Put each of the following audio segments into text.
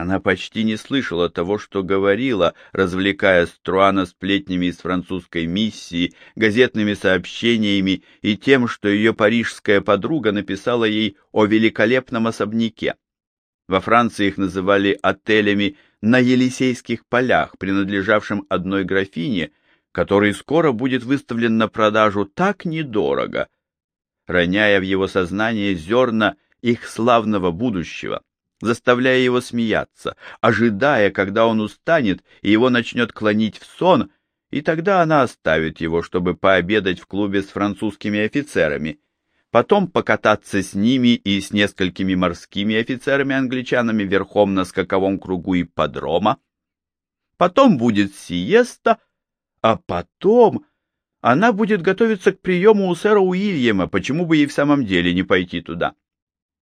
Она почти не слышала того, что говорила, развлекая Струана сплетнями из французской миссии, газетными сообщениями и тем, что ее парижская подруга написала ей о великолепном особняке. Во Франции их называли отелями на Елисейских полях, принадлежавшим одной графине, который скоро будет выставлен на продажу так недорого, роняя в его сознание зерна их славного будущего заставляя его смеяться, ожидая, когда он устанет и его начнет клонить в сон, и тогда она оставит его, чтобы пообедать в клубе с французскими офицерами, потом покататься с ними и с несколькими морскими офицерами-англичанами верхом на скаковом кругу ипподрома, потом будет сиеста, а потом она будет готовиться к приему у сэра Уильяма, почему бы ей в самом деле не пойти туда.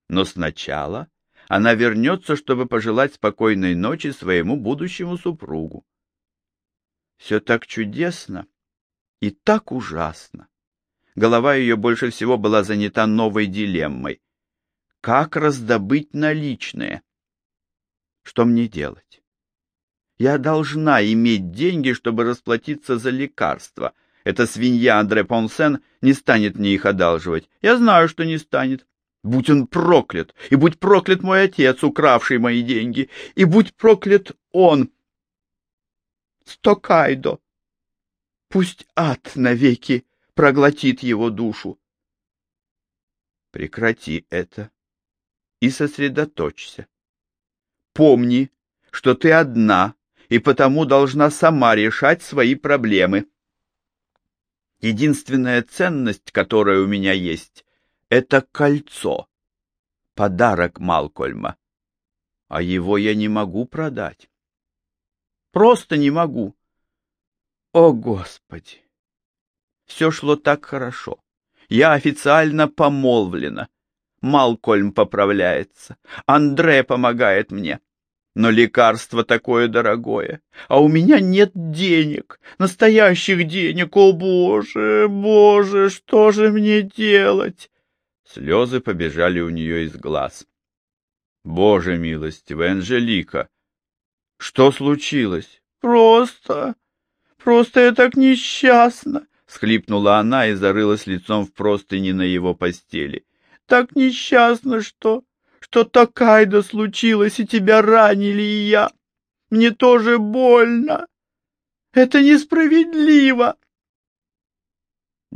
Но сначала она вернется, чтобы пожелать спокойной ночи своему будущему супругу. Все так чудесно и так ужасно. Голова ее больше всего была занята новой дилеммой. Как раздобыть наличные? Что мне делать? Я должна иметь деньги, чтобы расплатиться за лекарства. Эта свинья Андре Понсен не станет мне их одалживать. Я знаю, что не станет. Будь он проклят, и будь проклят мой отец, укравший мои деньги, и будь проклят он. Стокайдо. Пусть ад навеки проглотит его душу. Прекрати это и сосредоточься. Помни, что ты одна и потому должна сама решать свои проблемы. Единственная ценность, которая у меня есть, это кольцо. Подарок Малкольма. А его я не могу продать. Просто не могу. О, Господи! Все шло так хорошо. Я официально помолвлена. Малкольм поправляется. Андре помогает мне. Но лекарство такое дорогое, а у меня нет денег, настоящих денег. О, Боже, Боже, что же мне делать? Слезы побежали у нее из глаз. Боже милостивый, Анжелика! Что случилось? Просто... Просто я так несчастна! Схлипнула она и зарылась лицом в простыни на его постели. Так несчастна, что... Что такая-то случилось, и тебя ранили, и я... Мне тоже больно. Это несправедливо.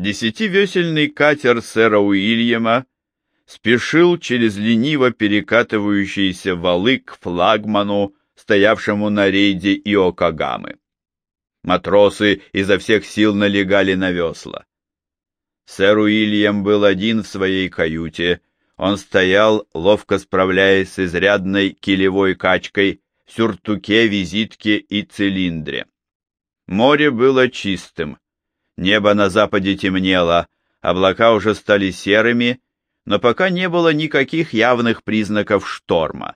Десятивесельный катер сэра Уильяма спешил через лениво перекатывающиеся валы к флагману, стоявшему на рейде Иокагамы. Матросы изо всех сил налегали на весла. Сэр Уильям был один в своей каюте. Он стоял, ловко справляясь с изрядной килевой качкой, в сюртуке, визитке и цилиндре. Море было чистым. Небо на западе темнело, облака уже стали серыми, но пока не было никаких явных признаков шторма.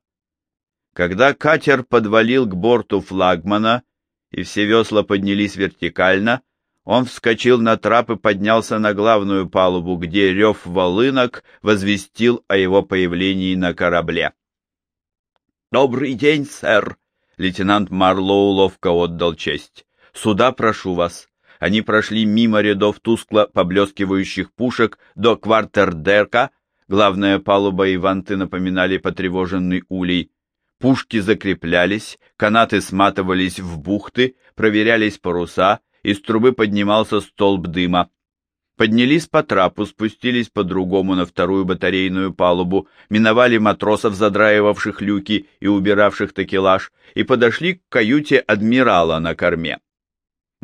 Когда катер подвалил к борту флагмана, и все весла поднялись вертикально, он вскочил на трап и поднялся на главную палубу, где рев волынок возвестил о его появлении на корабле. «Добрый день, сэр!» — лейтенант Марлоу ловко отдал честь. «Сюда прошу вас. Они прошли мимо рядов тускло поблескивающих пушек до квартердерка, главная палуба и ванты напоминали потревоженный улей. Пушки закреплялись, канаты сматывались в бухты, проверялись паруса, из трубы поднимался столб дыма. Поднялись по трапу, спустились по-другому на вторую батарейную палубу, миновали матросов, задраивавших люки и убиравших такелаж, и подошли к каюте адмирала на корме.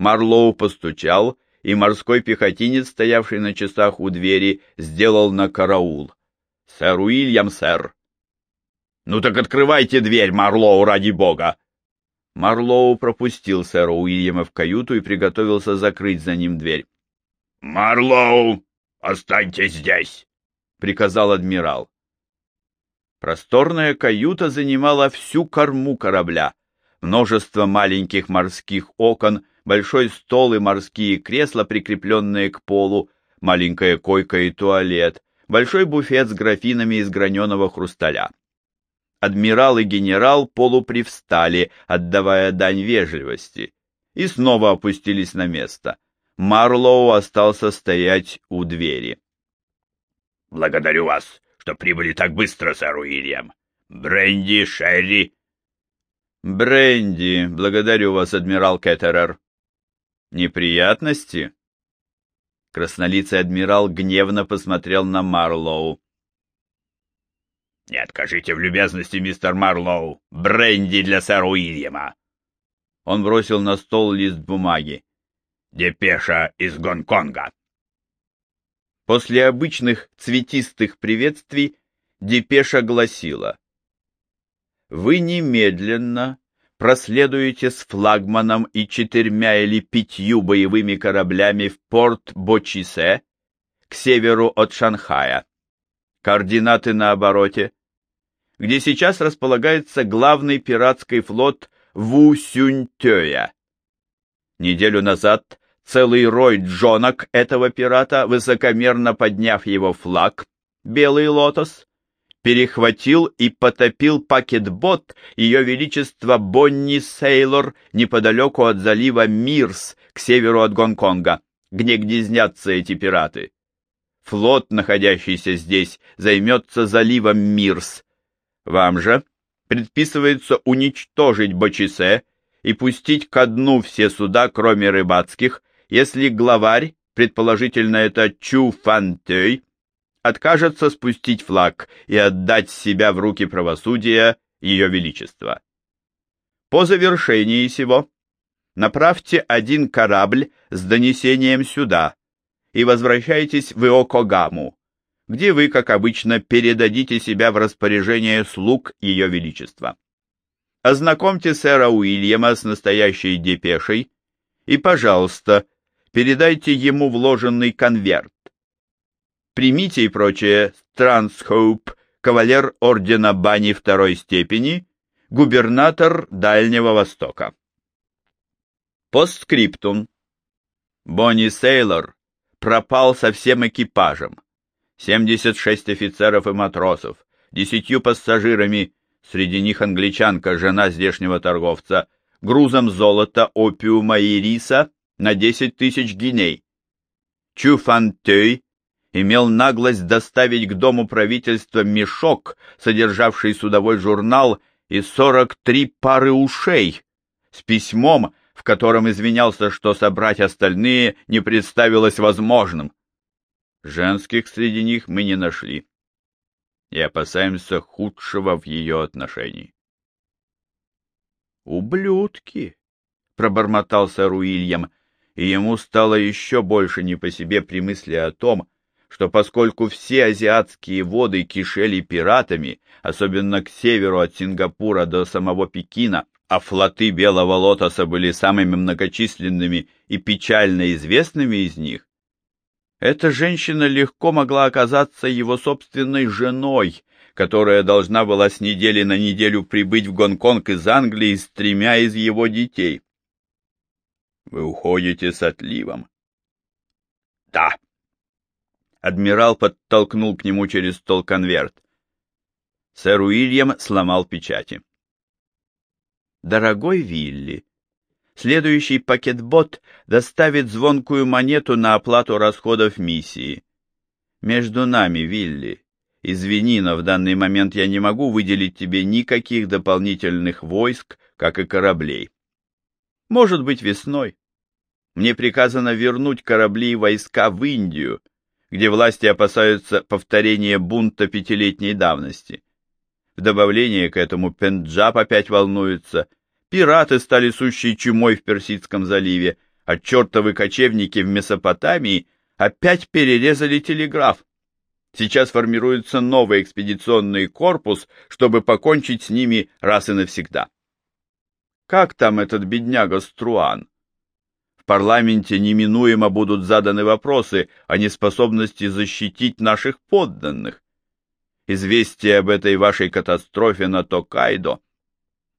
Марлоу постучал, и морской пехотинец, стоявший на часах у двери, сделал на караул. «Сэр Уильям, сэр!» «Ну так открывайте дверь, Марлоу, ради бога!» Марлоу пропустил сэра Уильяма в каюту и приготовился закрыть за ним дверь. «Марлоу, останьтесь здесь!» — приказал адмирал. Просторная каюта занимала всю корму корабля. Множество маленьких морских окон большой стол и морские кресла, прикрепленные к полу, маленькая койка и туалет, большой буфет с графинами из граненого хрусталя. адмирал и генерал полупривстали, отдавая дань вежливости, и снова опустились на место. Марлоу остался стоять у двери. «Благодарю вас, что прибыли так быстро, сэр Уильям. Бренди, Шерри...» «Бренди, благодарю вас, адмирал Кеттерер». «Неприятности?» Краснолицый адмирал гневно посмотрел на Марлоу. «Не откажите в любезности, мистер Марлоу. Бренди для сэра Уильяма!» Он бросил на стол лист бумаги. «Депеша из Гонконга!» После обычных цветистых приветствий депеша гласила «Вы немедленно проследуете с флагманом и четырьмя или пятью боевыми кораблями в порт Бочисе к северу от Шанхая. Координаты на обороте где сейчас располагается главный пиратский флот Ву. Неделю назад целый рой джонок этого пирата, высокомерно подняв его флаг, Белый Лотос, перехватил и потопил пакетбот Ее Величества Бонни Сейлор неподалеку от залива Мирс к северу от Гонконга, где гнездятся эти пираты. Флот, находящийся здесь, займется заливом Мирс, вам же предписывается уничтожить Бочисе и пустить ко дну все суда, кроме рыбацких, если главарь, предположительно это Чу Фантей, откажется спустить флаг и отдать себя в руки правосудия Ее Величества. По завершении сего направьте один корабль с донесением сюда и возвращайтесь в Иокогаму, где вы, как обычно, передадите себя в распоряжение слуг Ее Величества. Ознакомьте сэра Уильяма с настоящей депешей и, пожалуйста, передайте ему вложенный конверт. Примите и прочее Трансхоуп, кавалер ордена Бани второй степени, губернатор Дальнего Востока. Постскриптум. Бонни Сейлор пропал со всем экипажем. 76 офицеров и матросов, десятью пассажирами, среди них англичанка, жена здешнего торговца, грузом золота, опиума и риса на 10 тысяч гиней. Чу Фан Тёй имел наглость доставить к дому правительства мешок, содержавший судовой журнал и 43 пары ушей, с письмом, в котором извинялся, что собрать остальные не представилось возможным. Женских среди них мы не нашли и опасаемся худшего в ее отношении. «Ублюдки!» — пробормотал сэр Уильям, и ему стало еще больше не по себе при мысли о том, что поскольку все азиатские воды кишели пиратами, особенно к северу от Сингапура до самого Пекина, а флоты Белого Лотоса были самыми многочисленными и печально известными из них, эта женщина легко могла оказаться его собственной женой, которая должна была с недели на неделю прибыть в Гонконг из Англии с тремя из его детей. Вы уходите с отливом? Да. Адмирал подтолкнул к нему через стол конверт. Сэр Уильям сломал печати. Дорогой Вилли, Следующий пакетбот доставит звонкую монету на оплату расходов миссии. Между нами, Вилли. Извини, но в данный момент я не могу выделить тебе никаких дополнительных войск, как и кораблей. Может быть, весной. Мне приказано вернуть корабли и войска в Индию, где власти опасаются повторения бунта пятилетней давности. В добавление к этому Пенджаб опять волнуется — Пираты стали сущей чумой в Персидском заливе, а чертовы кочевники в Месопотамии опять перерезали телеграф. Сейчас формируется новый экспедиционный корпус, чтобы покончить с ними раз и навсегда. Как там этот бедняга Струан? В парламенте неминуемо будут заданы вопросы о неспособности защитить наших подданных. Известие об этой вашей катастрофе на Токайдо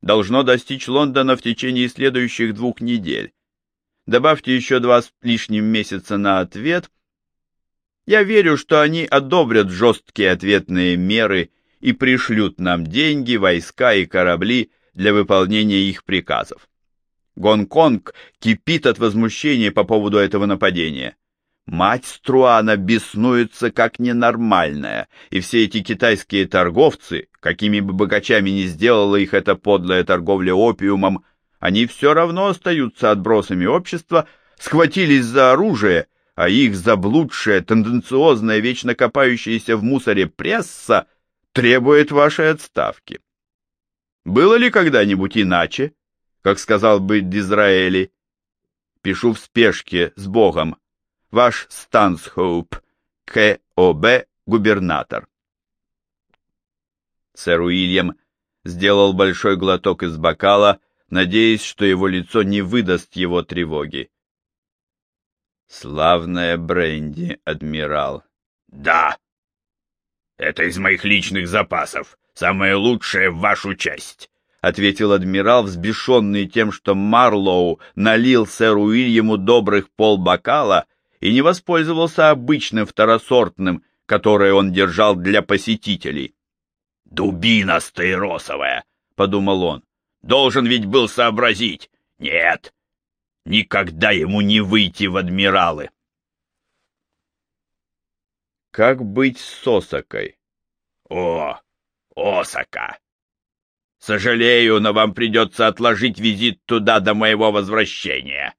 должно достичь Лондона в течение следующих двух недель. Добавьте еще два с лишним месяца на ответ. Я верю, что они одобрят жесткие ответные меры и пришлют нам деньги, войска и корабли для выполнения их приказов. Гонконг кипит от возмущения по поводу этого нападения. Мать Струана беснуется как ненормальная, и все эти китайские торговцы, какими бы богачами ни сделала их эта подлая торговля опиумом, они все равно остаются отбросами общества, схватились за оружие, а их заблудшая, тенденциозная, вечно копающаяся в мусоре пресса требует вашей отставки. Было ли когда-нибудь иначе, как сказал бы Дизраэли? Пишу в спешке, с Богом, Ваш Стансхоуп, К.О.Б. губернатор. Сэр Уильям сделал большой глоток из бокала, надеясь, что его лицо не выдаст его тревоги. Славная бренди, адмирал. Да. Это из моих личных запасов. Самое лучшее в вашу часть. — ответил адмирал, взбешенный тем, что Марлоу налил сэру Уильяму добрых полбокала и не воспользовался обычным второсортным, которое он держал для посетителей. «Дубина стаиросовая!» — подумал он. «Должен ведь был сообразить! Нет! Никогда ему не выйти в адмиралы!» «Как быть с Осакой?» «О, Осака! Сожалею, но вам придется отложить визит туда до моего возвращения!»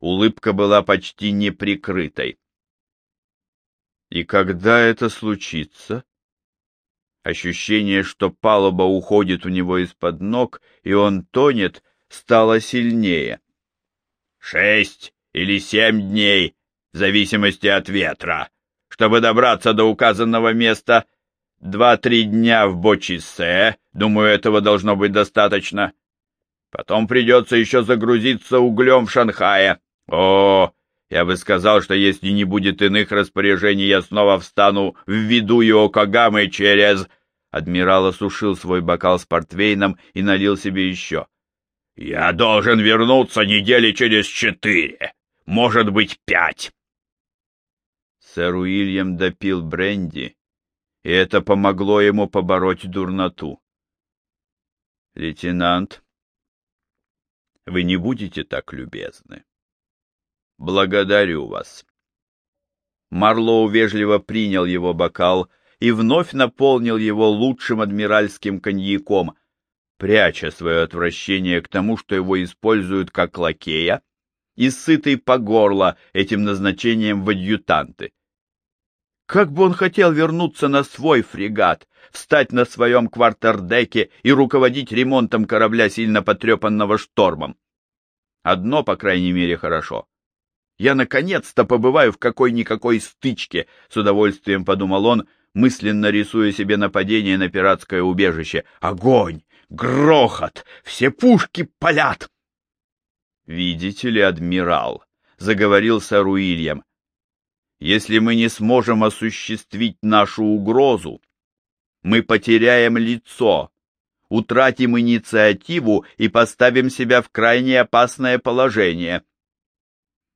Улыбка была почти неприкрытой. И когда это случится? Ощущение, что палуба уходит у него из-под ног, и он тонет, стало сильнее. Шесть или семь дней, в зависимости от ветра. Чтобы добраться до указанного места, два-три дня в Бочисе, думаю, этого должно быть достаточно. Потом придется еще загрузиться углем в Шанхае. О, я бы сказал, что если не будет иных распоряжений, я снова встану в виду Йокогамы через... Адмирал осушил свой бокал с портвейном и налил себе еще. «Я должен вернуться недели через четыре, может быть, пять». Сэр Уильям допил бренди, и это помогло ему побороть дурноту. «Лейтенант, вы не будете так любезны?» благодарю вас. Марлоу вежливо принял его бокал и вновь наполнил его лучшим адмиральским коньяком, пряча свое отвращение к тому, что его используют как лакея, и сытый по горло этим назначением в адъютанты. Как бы он хотел вернуться на свой фрегат, встать на своем квартердеке и руководить ремонтом корабля, сильно потрепанного штормом. Одно, по крайней мере, хорошо. Я наконец-то побываю в какой-никакой стычке, с удовольствием подумал он, мысленно рисуя себе нападение на пиратское убежище. Огонь! Грохот! Все пушки палят! Видите ли, адмирал, заговорил сэр если мы не сможем осуществить нашу угрозу, мы потеряем лицо, утратим инициативу и поставим себя в крайне опасное положение.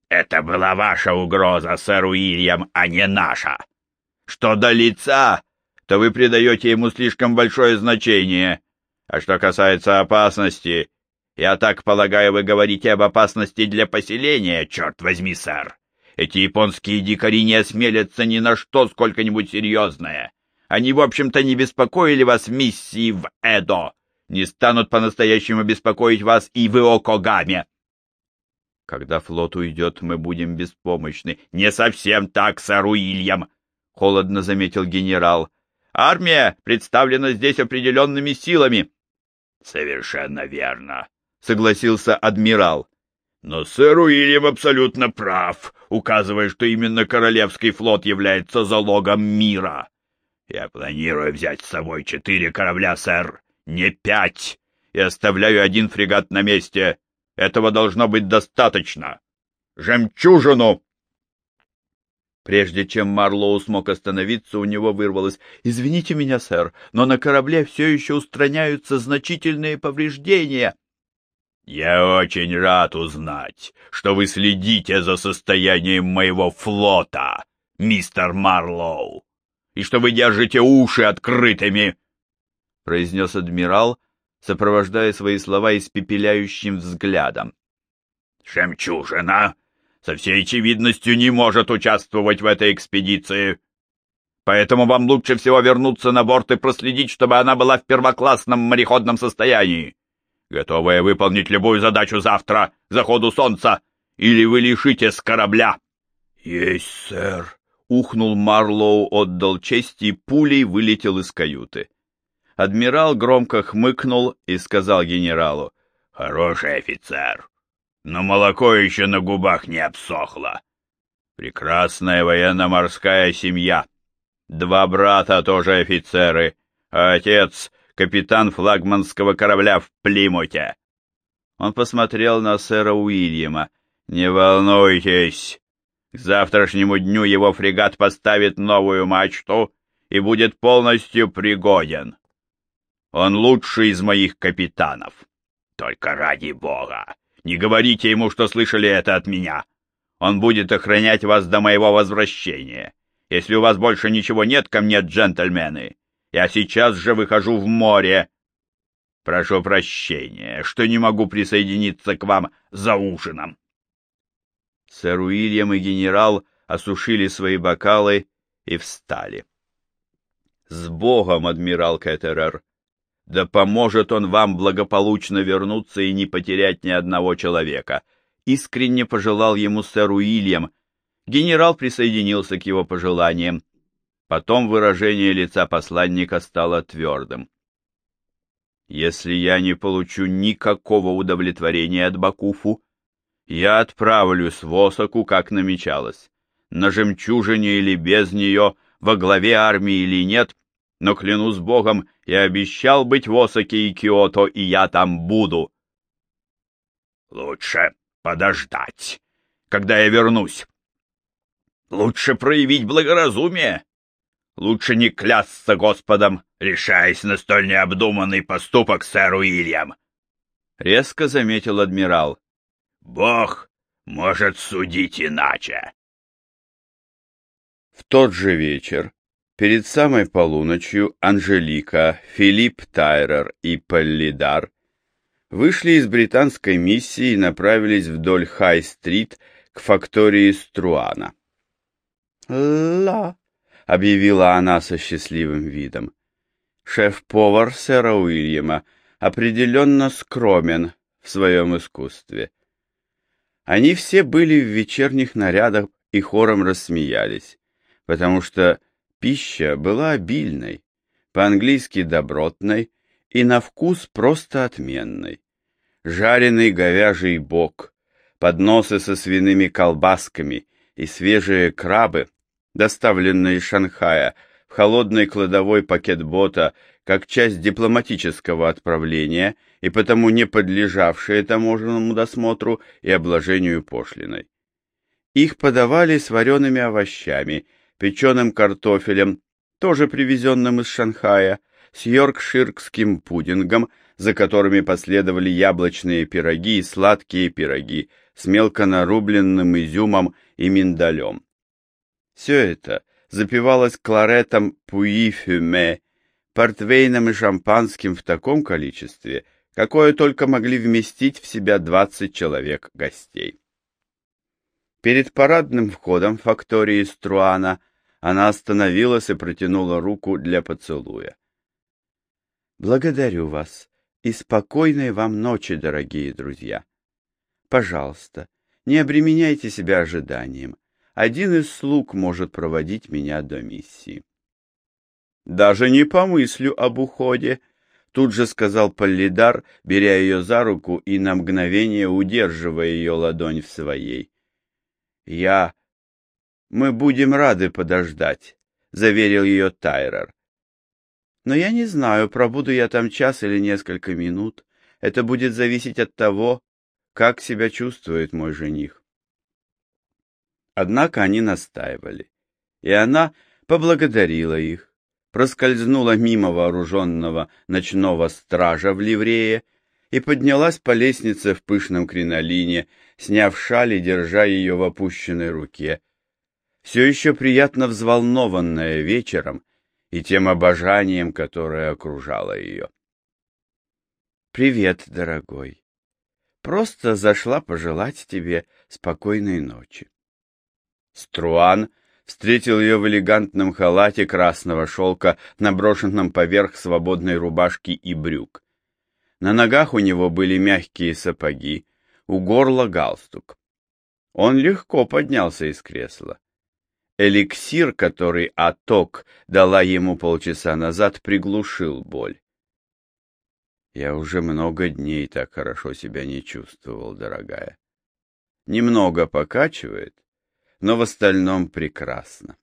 Это была ваша угроза, сэр Уильям, а не наша. Что до лица, то вы придаете ему слишком большое значение. А что касается опасности, я так полагаю, вы говорите об опасности для поселения, черт возьми, сэр. Эти японские дикари не осмелятся ни на что сколько-нибудь серьезное. Они, в общем-то, не беспокоили вас в миссии в Эдо, не станут по-настоящему беспокоить вас и в Иокогаме. Когда флот уйдет, мы будем беспомощны. — Не совсем так, сэр Уильям, — холодно заметил генерал. — Армия представлена здесь определенными силами. — Совершенно верно, — согласился адмирал. — Но сэр Уильям абсолютно прав, указывая, что именно Королевский флот является залогом мира. Я планирую взять с собой четыре корабля, сэр, не пять, и оставляю один фрегат на месте. Этого должно быть достаточно. Жемчужину!» Прежде чем Марлоу смог остановиться, у него вырвалось «Извините меня, сэр, но на корабле все еще устраняются значительные повреждения». «Я очень рад узнать, что вы следите за состоянием моего флота, мистер Марлоу, и что вы держите уши открытыми. произнес адмирал, сопровождая свои слова испепеляющим взглядом. «Жемчужина со всей очевидностью не может участвовать в этой экспедиции. Поэтому вам лучше всего вернуться на борт и проследить, чтобы она была в первоклассном мореходном состоянии. Готовая выполнить любую задачу завтра, заходу солнца, или вы лишитесь корабля. — Есть, сэр. Ухнул Марлоу, отдал честь и пулей вылетел из каюты. Адмирал громко хмыкнул и сказал генералу. — Хороший офицер, но молоко еще на губах не обсохло. Прекрасная военно-морская семья. Два брата тоже офицеры, а отец — капитан флагманского корабля в Плимуте. Он посмотрел на сэра Уильяма. «Не волнуйтесь, к завтрашнему дню его фрегат поставит новую мачту и будет полностью пригоден. Он лучший из моих капитанов. Только ради бога, не говорите ему, что слышали это от меня. Он будет охранять вас до моего возвращения. Если у вас больше ничего нет ко мне, джентльмены, я сейчас же выхожу в море. Прошу прощения, что не могу присоединиться к вам за ужином. Сэр Уильям и генерал осушили свои бокалы и встали. «С Богом, адмирал Кеттерер! Да поможет он вам благополучно вернуться и не потерять ни одного человека!» Искренне пожелал ему сэр Уильям, Генерал присоединился к его пожеланиям. Потом выражение лица посланника стало твердым. «Если я не получу никакого удовлетворения от Бакуфу, я отправлюсь в Осаку, как намечалось. На жемчужине или без нее, во главе армии или нет, но, клянусь Богом, я обещал быть в Осаке и Киото, и я там буду». «Лучше подождать, когда я вернусь», Лучше проявить благоразумие. Лучше не клясться Господом, решаясь на столь необдуманный поступок, сэр Уильям. Резко заметил адмирал. Бог может судить иначе. В тот же вечер, перед самой полуночью, Анжелика, Филипп Тайрер и Поллидар вышли из британской миссии и направились вдоль Хай-стрит к фактории Струана. «Ла!» — объявила она со счастливым видом. Шеф-повар сэра Уильяма определенно скромен в своем искусстве. Они все были в вечерних нарядах и хором рассмеялись, потому что пища была обильной, по-английски добротной и на вкус просто отменной. Жареный говяжий бок, подносы со свиными колбасками и свежие крабы доставленный из Шанхая в холодный кладовой пакет бота как часть дипломатического отправления и потому не подлежавшие таможенному досмотру и обложению пошлиной. Их подавали с вареными овощами, печеным картофелем, тоже привезенным из Шанхая, с йоркширским пудингом, за которыми последовали яблочные пироги и сладкие пироги с мелко нарубленным изюмом и миндалем. Все это запивалось кларетом пуи-фюме, портвейном и шампанским в таком количестве, какое только могли вместить в себя двадцать человек гостей. Перед парадным входом фактории Струана она остановилась и протянула руку для поцелуя. «Благодарю вас и спокойной вам ночи, дорогие друзья. Пожалуйста, не обременяйте себя ожиданием один из слуг может проводить меня до миссии. Даже не помыслю об уходе, тут же сказал Поллидар, беря ее за руку и на мгновение удерживая ее ладонь в своей. Я... Мы будем рады подождать, заверил ее Тайрер. Но я не знаю, пробуду я там час или несколько минут. Это будет зависеть от того, как себя чувствует мой жених. Однако они настаивали, и она поблагодарила их, проскользнула мимо вооруженного ночного стража в ливрее и поднялась по лестнице в пышном кринолине, сняв шаль и держа ее в опущенной руке. Все еще приятно взволнованная вечером, и тем обожанием, которое окружало ее. «Привет, дорогой. Просто зашла пожелать тебе спокойной ночи». Струан встретил ее в элегантном халате красного шелка, наброшенном поверх свободной рубашки и брюк. На ногах у него были мягкие сапоги, у горла галстук. Он легко поднялся из кресла. Эликсир, который Аток дала ему полчаса назад, приглушил боль. Я уже много дней так хорошо себя не чувствовал, дорогая. Немного покачивает, но в остальном прекрасно.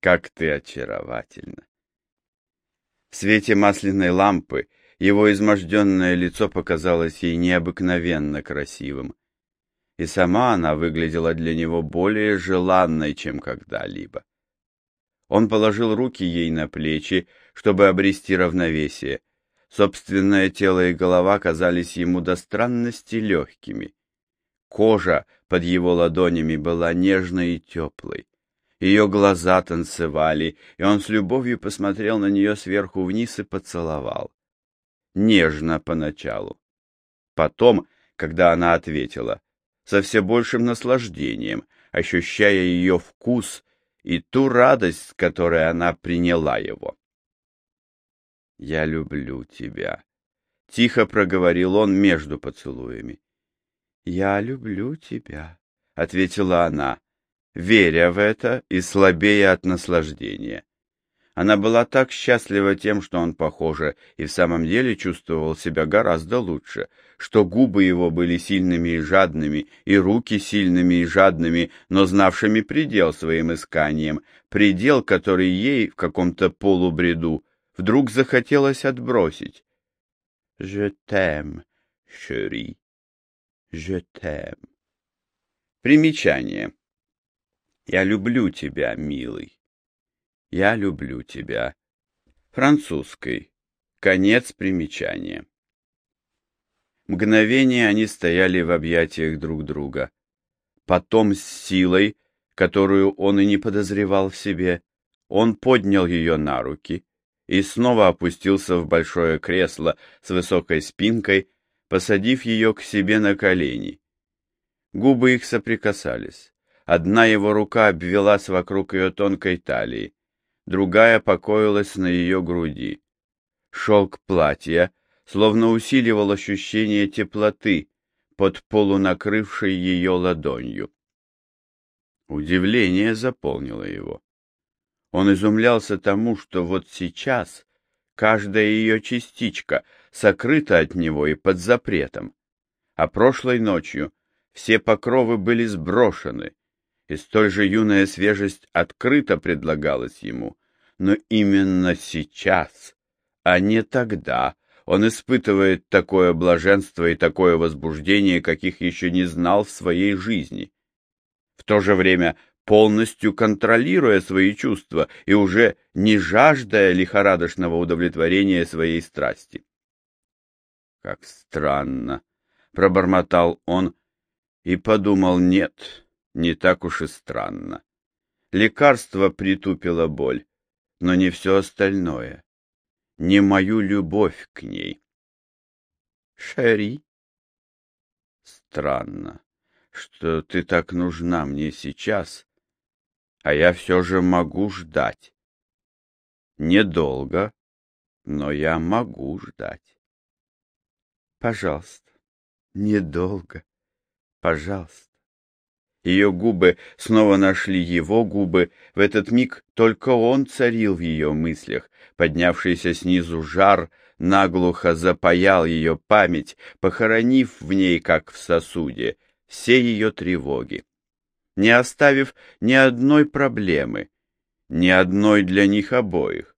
Как ты очаровательна! В свете масляной лампы его изможденное лицо показалось ей необыкновенно красивым, и сама она выглядела для него более желанной, чем когда-либо. Он положил руки ей на плечи, чтобы обрести равновесие. Собственное тело и голова казались ему до странности легкими. Кожа под его ладонями была нежной и теплой. Ее глаза танцевали, и он с любовью посмотрел на нее сверху вниз и поцеловал. Нежно поначалу. Потом, когда она ответила, со все большим наслаждением, ощущая ее вкус и ту радость, с которой она приняла его. «Я люблю тебя», — тихо проговорил он между поцелуями. «Я люблю тебя», — ответила она, веря в это и слабея от наслаждения. Она была так счастлива тем, что он, похоже, и в самом деле чувствовал себя гораздо лучше, что губы его были сильными и жадными, и руки сильными и жадными, но знавшими предел своим исканиям, предел, который ей в каком-то полубреду вдруг захотелось отбросить. «Je t'aime, chérie». Je t'aime. Примечание. Я люблю тебя, милый. Я люблю тебя. Французской. Конец примечания. Мгновение они стояли в объятиях друг друга. Потом с силой, которую он и не подозревал в себе, он поднял ее на руки и снова опустился в большое кресло с высокой спинкой, посадив ее к себе на колени. Губы их соприкасались. Одна его рука обвелась вокруг ее тонкой талии, другая покоилась на ее груди. Шелк платья словно усиливал ощущение теплоты под полунакрывшей ее ладонью. Удивление заполнило его. Он изумлялся тому, что вот сейчас каждая ее частичка — сокрыто от него и под запретом. А прошлой ночью все покровы были сброшены, и столь же юная свежесть открыто предлагалась ему. Но именно сейчас, а не тогда, он испытывает такое блаженство и такое возбуждение, каких еще не знал в своей жизни. В то же время полностью контролируя свои чувства и уже не жаждая лихорадочного удовлетворения своей страсти. Как странно, пробормотал он и подумал, нет, не так уж и странно. Лекарство притупило боль, но не все остальное, не мою любовь к ней. Шери, странно, что ты так нужна мне сейчас, а я все же могу ждать. Недолго, но я могу ждать. Пожалуйста, недолго, пожалуйста. Ее губы снова нашли его губы. В этот миг только он царил в ее мыслях. Поднявшийся снизу жар наглухо запаял ее память, похоронив в ней, как в сосуде, все ее тревоги, не оставив ни одной проблемы, ни одной для них обоих.